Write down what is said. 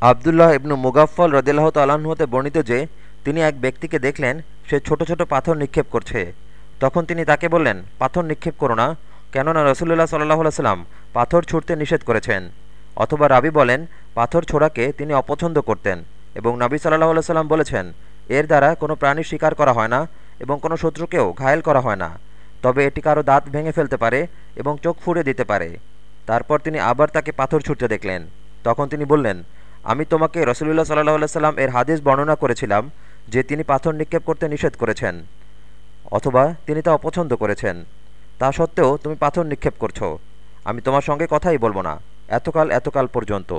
আবদুল্লাহ ইবনু মুগাফল রদিল্লাহ তাল্লাহ্ন হতে বর্ণিত যে, তিনি এক ব্যক্তিকে দেখলেন, সে ছোট ছোট পাথর নিক্ষেপ করছে। তখন তিনি তাকে বললেন, পাথর নিক্ষেপ করো না, কেননা রসুল্লাহ সাল্লাহ সাল্লাম পাথর ছুটতে নিষেধ করেছেন। অথবা রাবি বলেন, পাথর ছোড়াকে তিনি অপছন্দ করতেন এবং নবী সাল্লাহ সাল্লাম বলেছেন, এর দ্বারা কোনো প্রাণী শিকার করা হয় না এবং কোনো শত্রুকেও ঘায়েল করা হয় না। তবে এটি কারও দাঁত ভেঙে ফেলতে পারে এবং চোখ ফুঁড়ে দিতে পারে। তারপর তিনি আবার তাকে পাথর ছুটতে দেখলেন। তখন তিনি বললেন আমি তোমাকে রসুলুল্লাহ সাল্লাহ সাল্লাম এর হাদিস বর্ণনা করেছিলাম, যে তিনি পাথর নিক্ষেপ করতে নিষেধ করেছেন, অথবা তিনি তা অপছন্দ করেছেন। তা সত্ত্বেও তুমি পাথর নিক্ষেপ করছ। আমি তোমার সঙ্গে কথাই বলব না। এতকাল এতকাল পর্যন্ত।